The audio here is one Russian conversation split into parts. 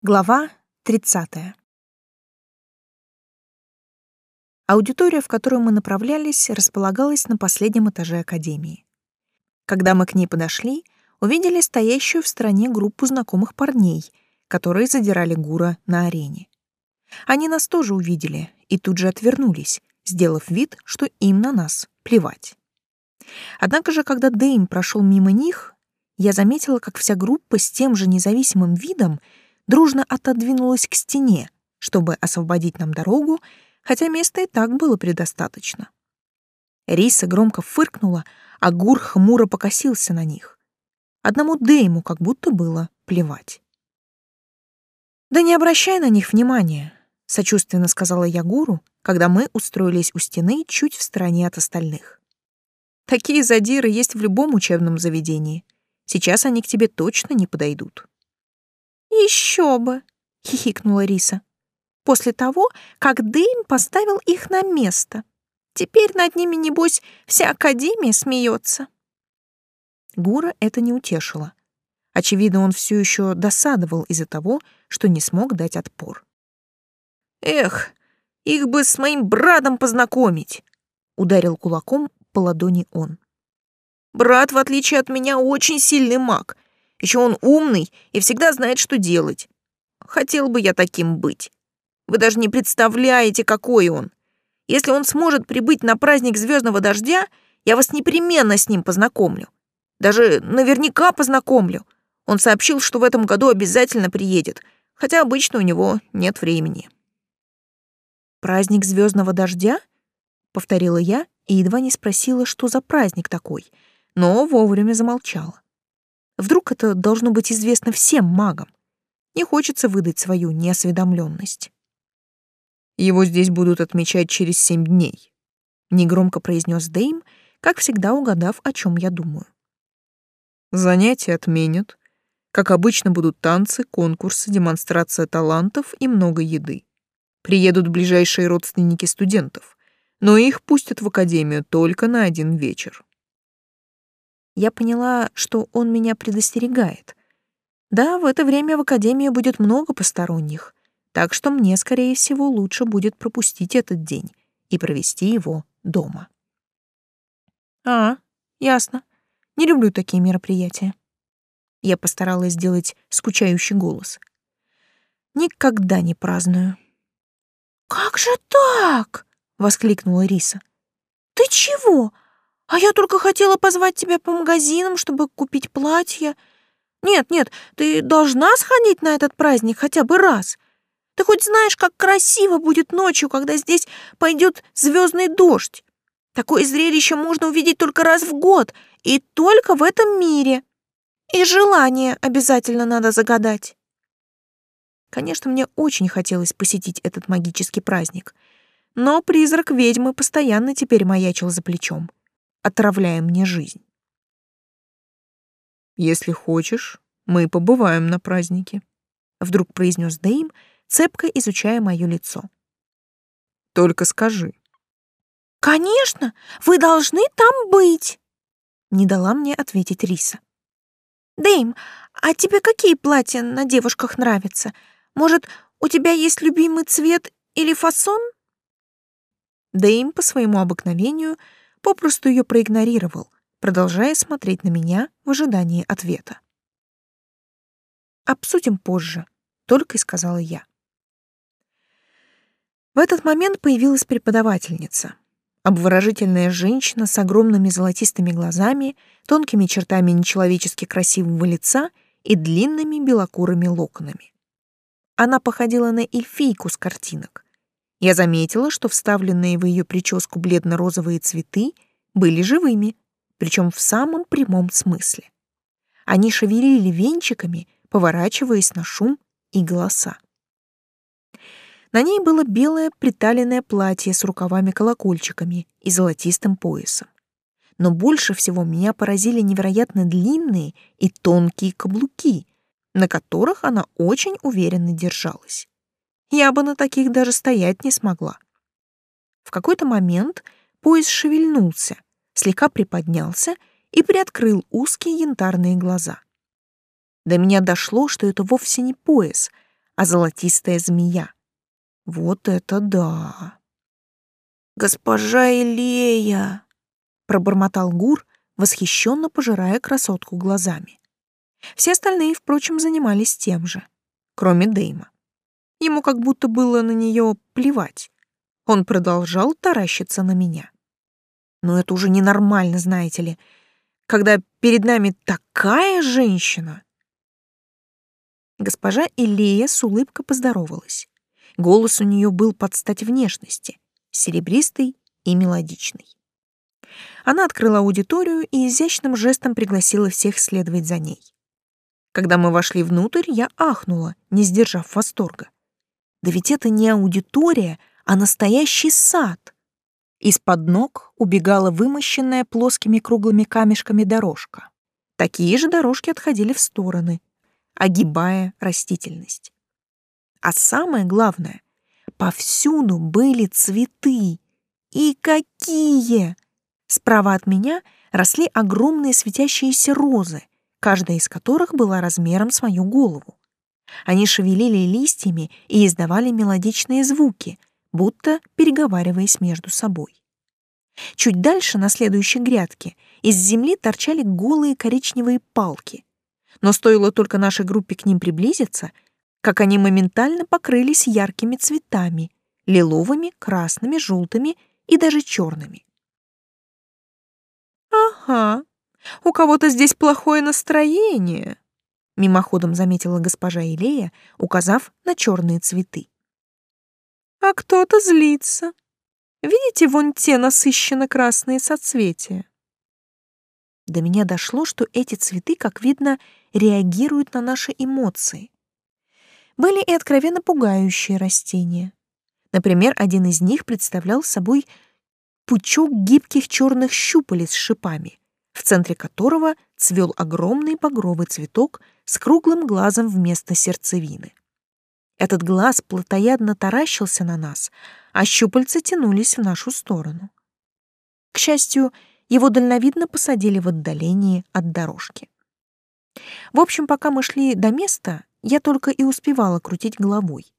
Глава 30. Аудитория, в которую мы направлялись, располагалась на последнем этаже академии. Когда мы к ней подошли, увидели стоящую в стороне группу знакомых парней, которые задирали Гура на арене. Они нас тоже увидели и тут же отвернулись, сделав вид, что им на нас плевать. Однако же, когда Дэйм прошел мимо них, я заметила, как вся группа с тем же независимым видом — дружно отодвинулась к стене, чтобы освободить нам дорогу, хотя места и так было предостаточно. Риса громко фыркнула, а Гур хмуро покосился на них. Одному Дейму как будто было плевать. «Да не обращай на них внимания», — сочувственно сказала я Гуру, когда мы устроились у стены чуть в стороне от остальных. «Такие задиры есть в любом учебном заведении. Сейчас они к тебе точно не подойдут». Еще бы, хихикнула Риса. После того, как Дэйм поставил их на место. Теперь над ними, небось, вся Академия смеется. Гура это не утешило. Очевидно, он все еще досадовал из-за того, что не смог дать отпор. «Эх, их бы с моим братом познакомить!» — ударил кулаком по ладони он. «Брат, в отличие от меня, очень сильный маг — еще он умный и всегда знает, что делать. Хотел бы я таким быть. Вы даже не представляете, какой он. Если он сможет прибыть на праздник звездного дождя, я вас непременно с ним познакомлю. Даже наверняка познакомлю. Он сообщил, что в этом году обязательно приедет, хотя обычно у него нет времени. «Праздник звездного дождя?» — повторила я и едва не спросила, что за праздник такой, но вовремя замолчала. Вдруг это должно быть известно всем магам. Не хочется выдать свою неосведомленность. Его здесь будут отмечать через семь дней, негромко произнес Дейм, как всегда угадав, о чем я думаю. Занятия отменят. Как обычно будут танцы, конкурсы, демонстрация талантов и много еды. Приедут ближайшие родственники студентов, но их пустят в академию только на один вечер я поняла, что он меня предостерегает. Да, в это время в академии будет много посторонних, так что мне, скорее всего, лучше будет пропустить этот день и провести его дома. А, ясно. Не люблю такие мероприятия. Я постаралась сделать скучающий голос. Никогда не праздную. Как же так? воскликнула Риса. Ты чего? А я только хотела позвать тебя по магазинам, чтобы купить платье. Нет, нет, ты должна сходить на этот праздник хотя бы раз. Ты хоть знаешь, как красиво будет ночью, когда здесь пойдет звездный дождь. Такое зрелище можно увидеть только раз в год и только в этом мире. И желание обязательно надо загадать. Конечно, мне очень хотелось посетить этот магический праздник, но призрак ведьмы постоянно теперь маячил за плечом отравляя мне жизнь. «Если хочешь, мы побываем на празднике», — вдруг произнес Дэйм, цепко изучая мое лицо. «Только скажи». «Конечно, вы должны там быть», — не дала мне ответить Риса. «Дэйм, а тебе какие платья на девушках нравятся? Может, у тебя есть любимый цвет или фасон?» Дэйм по своему обыкновению — попросту ее проигнорировал, продолжая смотреть на меня в ожидании ответа. «Обсудим позже», — только и сказала я. В этот момент появилась преподавательница. Обворожительная женщина с огромными золотистыми глазами, тонкими чертами нечеловечески красивого лица и длинными белокурыми локонами. Она походила на эльфийку с картинок, я заметила, что вставленные в ее прическу бледно-розовые цветы были живыми, причем в самом прямом смысле. Они шевелили венчиками, поворачиваясь на шум и голоса. На ней было белое приталенное платье с рукавами-колокольчиками и золотистым поясом. Но больше всего меня поразили невероятно длинные и тонкие каблуки, на которых она очень уверенно держалась. Я бы на таких даже стоять не смогла. В какой-то момент пояс шевельнулся, слегка приподнялся и приоткрыл узкие янтарные глаза. До меня дошло, что это вовсе не пояс, а золотистая змея. Вот это да! «Госпожа Илея!» — пробормотал Гур, восхищенно пожирая красотку глазами. Все остальные, впрочем, занимались тем же, кроме Дейма. Ему как будто было на нее плевать. Он продолжал таращиться на меня. Но это уже ненормально, знаете ли, когда перед нами такая женщина. Госпожа Илея с улыбкой поздоровалась. Голос у нее был под стать внешности, серебристый и мелодичный. Она открыла аудиторию и изящным жестом пригласила всех следовать за ней. Когда мы вошли внутрь, я ахнула, не сдержав восторга. Да ведь это не аудитория, а настоящий сад. Из-под ног убегала вымощенная плоскими круглыми камешками дорожка. Такие же дорожки отходили в стороны, огибая растительность. А самое главное, повсюду были цветы. И какие! Справа от меня росли огромные светящиеся розы, каждая из которых была размером с мою голову. Они шевелили листьями и издавали мелодичные звуки, будто переговариваясь между собой. Чуть дальше, на следующей грядке, из земли торчали голые коричневые палки. Но стоило только нашей группе к ним приблизиться, как они моментально покрылись яркими цветами — лиловыми, красными, желтыми и даже черными. «Ага, у кого-то здесь плохое настроение», — мимоходом заметила госпожа Илея, указав на черные цветы. «А кто-то злится. Видите вон те насыщенно красные соцветия?» До меня дошло, что эти цветы, как видно, реагируют на наши эмоции. Были и откровенно пугающие растения. Например, один из них представлял собой пучок гибких черных щупалец с шипами, в центре которого цвел огромный багровый цветок с круглым глазом вместо сердцевины. Этот глаз плотоядно таращился на нас, а щупальца тянулись в нашу сторону. К счастью, его дальновидно посадили в отдалении от дорожки. В общем, пока мы шли до места, я только и успевала крутить головой.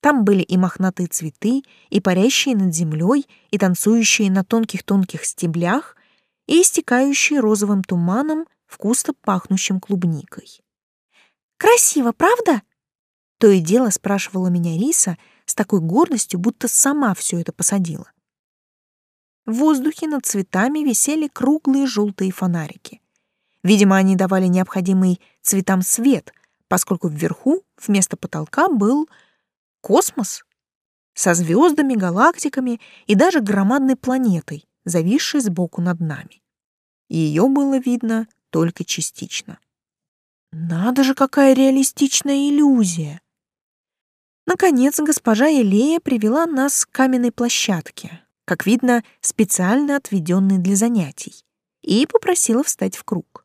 Там были и мохнатые цветы, и парящие над землей, и танцующие на тонких-тонких стеблях, и истекающие розовым туманом, вкусно пахнущим клубникой. «Красиво, правда?» То и дело спрашивала меня Риса с такой гордостью, будто сама все это посадила. В воздухе над цветами висели круглые желтые фонарики. Видимо, они давали необходимый цветам свет, поскольку вверху вместо потолка был космос со звездами, галактиками и даже громадной планетой, зависшей сбоку над нами. Ее было видно только частично. Надо же, какая реалистичная иллюзия! Наконец, госпожа Елея привела нас к каменной площадке, как видно, специально отведенной для занятий, и попросила встать в круг.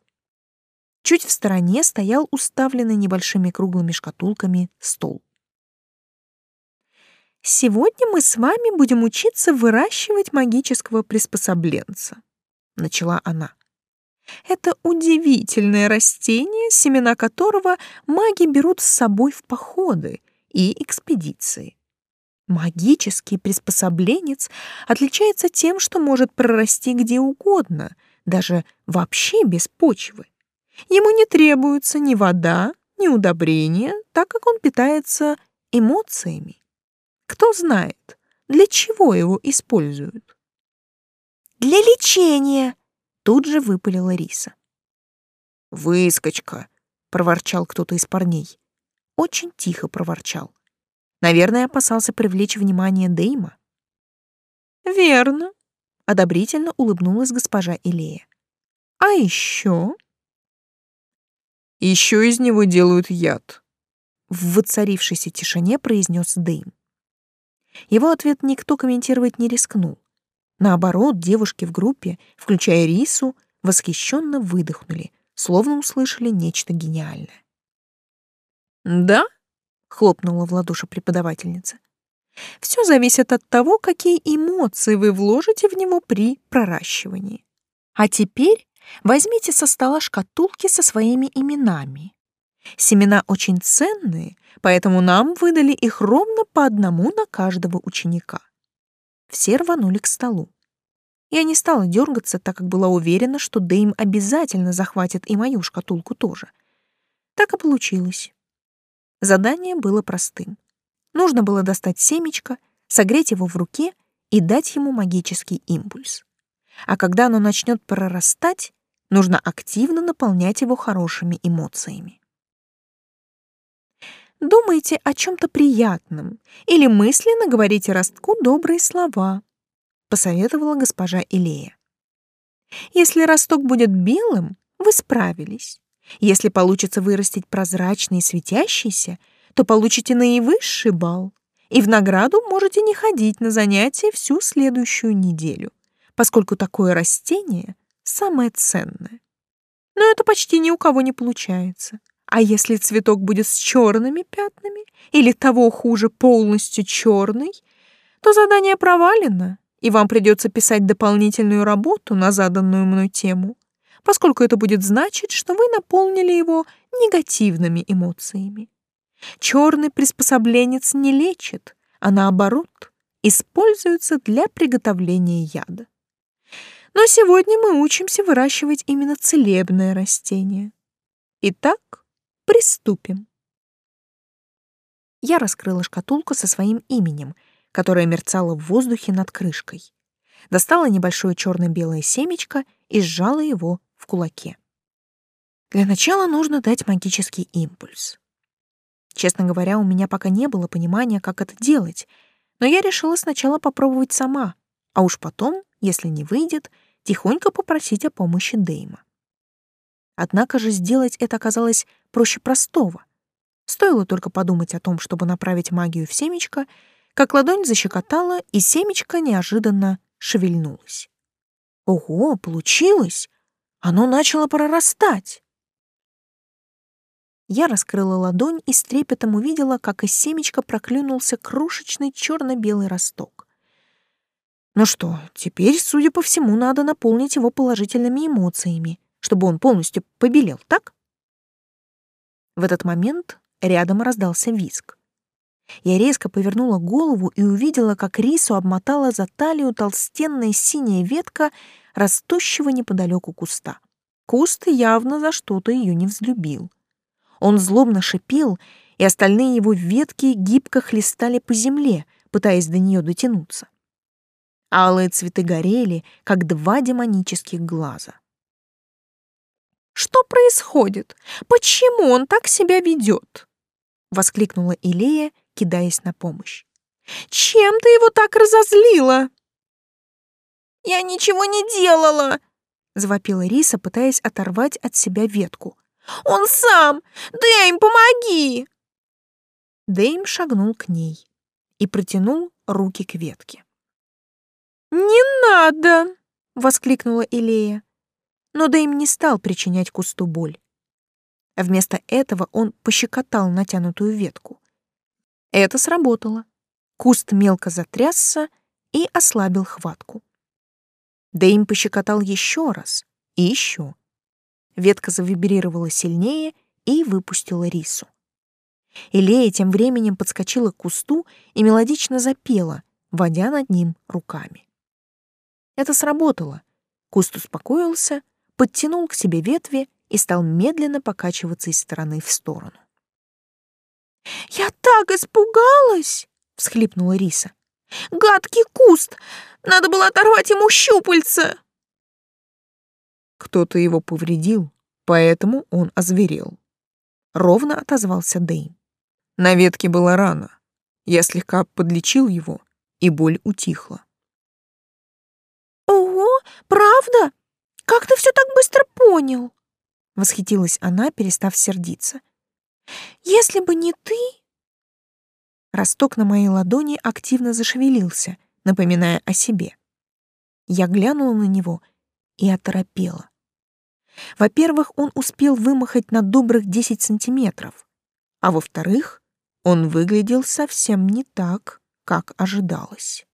Чуть в стороне стоял уставленный небольшими круглыми шкатулками стол. «Сегодня мы с вами будем учиться выращивать магического приспособленца», — начала она. «Это удивительное растение, семена которого маги берут с собой в походы и экспедиции. Магический приспособленец отличается тем, что может прорасти где угодно, даже вообще без почвы. Ему не требуется ни вода, ни удобрения, так как он питается эмоциями. Кто знает, для чего его используют? «Для лечения!» — тут же выпалила Риса. «Выскочка!» — проворчал кто-то из парней. Очень тихо проворчал. Наверное, опасался привлечь внимание Дейма. «Верно», — одобрительно улыбнулась госпожа Илея. «А еще...» Еще из него делают яд. В воцарившейся тишине произнес Дэйм. Его ответ никто комментировать не рискнул. Наоборот, девушки в группе, включая Рису, восхищенно выдохнули, словно услышали нечто гениальное. «Да?» — хлопнула в ладоши преподавательница. «Все зависит от того, какие эмоции вы вложите в него при проращивании. А теперь Возьмите со стола шкатулки со своими именами. Семена очень ценные, поэтому нам выдали их ровно по одному на каждого ученика. Все рванули к столу. Я не стала дергаться, так как была уверена, что Дэйм обязательно захватит и мою шкатулку тоже. Так и получилось. Задание было простым. Нужно было достать семечко, согреть его в руке и дать ему магический импульс. А когда оно начнет прорастать, нужно активно наполнять его хорошими эмоциями. Думайте о чем-то приятном или мысленно говорите ростку добрые слова, посоветовала госпожа Илея. Если росток будет белым, вы справились. Если получится вырастить прозрачный и светящийся, то получите наивысший балл, и в награду можете не ходить на занятия всю следующую неделю, поскольку такое растение самое ценное. Но это почти ни у кого не получается. А если цветок будет с черными пятнами или того хуже полностью черный, то задание провалено, и вам придется писать дополнительную работу на заданную мной тему, поскольку это будет значить, что вы наполнили его негативными эмоциями. Черный приспособленец не лечит, а наоборот, используется для приготовления яда. Но сегодня мы учимся выращивать именно целебное растение. Итак, Приступим. Я раскрыла шкатулку со своим именем, которая мерцала в воздухе над крышкой. Достала небольшое черно-белое семечко и сжала его в кулаке. Для начала нужно дать магический импульс. Честно говоря, у меня пока не было понимания, как это делать, но я решила сначала попробовать сама, а уж потом, если не выйдет, тихонько попросить о помощи Дейма. Однако же сделать это оказалось проще простого. Стоило только подумать о том, чтобы направить магию в семечко, как ладонь защекотала, и семечко неожиданно шевельнулось. Ого, получилось! Оно начало прорастать. Я раскрыла ладонь и с трепетом увидела, как из семечка проклюнулся крошечный черно-белый росток. Ну что, теперь, судя по всему, надо наполнить его положительными эмоциями, чтобы он полностью побелел, так? В этот момент рядом раздался виск. Я резко повернула голову и увидела, как рису обмотала за талию толстенная синяя ветка растущего неподалеку куста. Куст явно за что-то ее не взлюбил. Он злобно шипел, и остальные его ветки гибко хлестали по земле, пытаясь до нее дотянуться. Алые цветы горели, как два демонических глаза. Что происходит? Почему он так себя ведет? Воскликнула Илея, кидаясь на помощь. Чем ты его так разозлила? Я ничего не делала, завопила Риса, пытаясь оторвать от себя ветку. Он сам! Дэйм, помоги! Дэйм шагнул к ней и протянул руки к ветке. «Не надо!» — воскликнула Илея но Дэйм не стал причинять кусту боль. Вместо этого он пощекотал натянутую ветку. Это сработало. Куст мелко затрясся и ослабил хватку. Дэйм пощекотал еще раз и еще. Ветка завибрировала сильнее и выпустила рису. Илея тем временем подскочила к кусту и мелодично запела, водя над ним руками. Это сработало. Куст успокоился, подтянул к себе ветви и стал медленно покачиваться из стороны в сторону. «Я так испугалась!» — всхлипнула Риса. «Гадкий куст! Надо было оторвать ему щупальца!» Кто-то его повредил, поэтому он озверел. Ровно отозвался Дэйн. На ветке была рана. Я слегка подлечил его, и боль утихла. «Ого, правда? Как ты все так быстро понял? Восхитилась она, перестав сердиться. Если бы не ты... Росток на моей ладони активно зашевелился, напоминая о себе. Я глянула на него и оторопела. Во-первых, он успел вымахать на добрых 10 сантиметров, а во-вторых, он выглядел совсем не так, как ожидалось.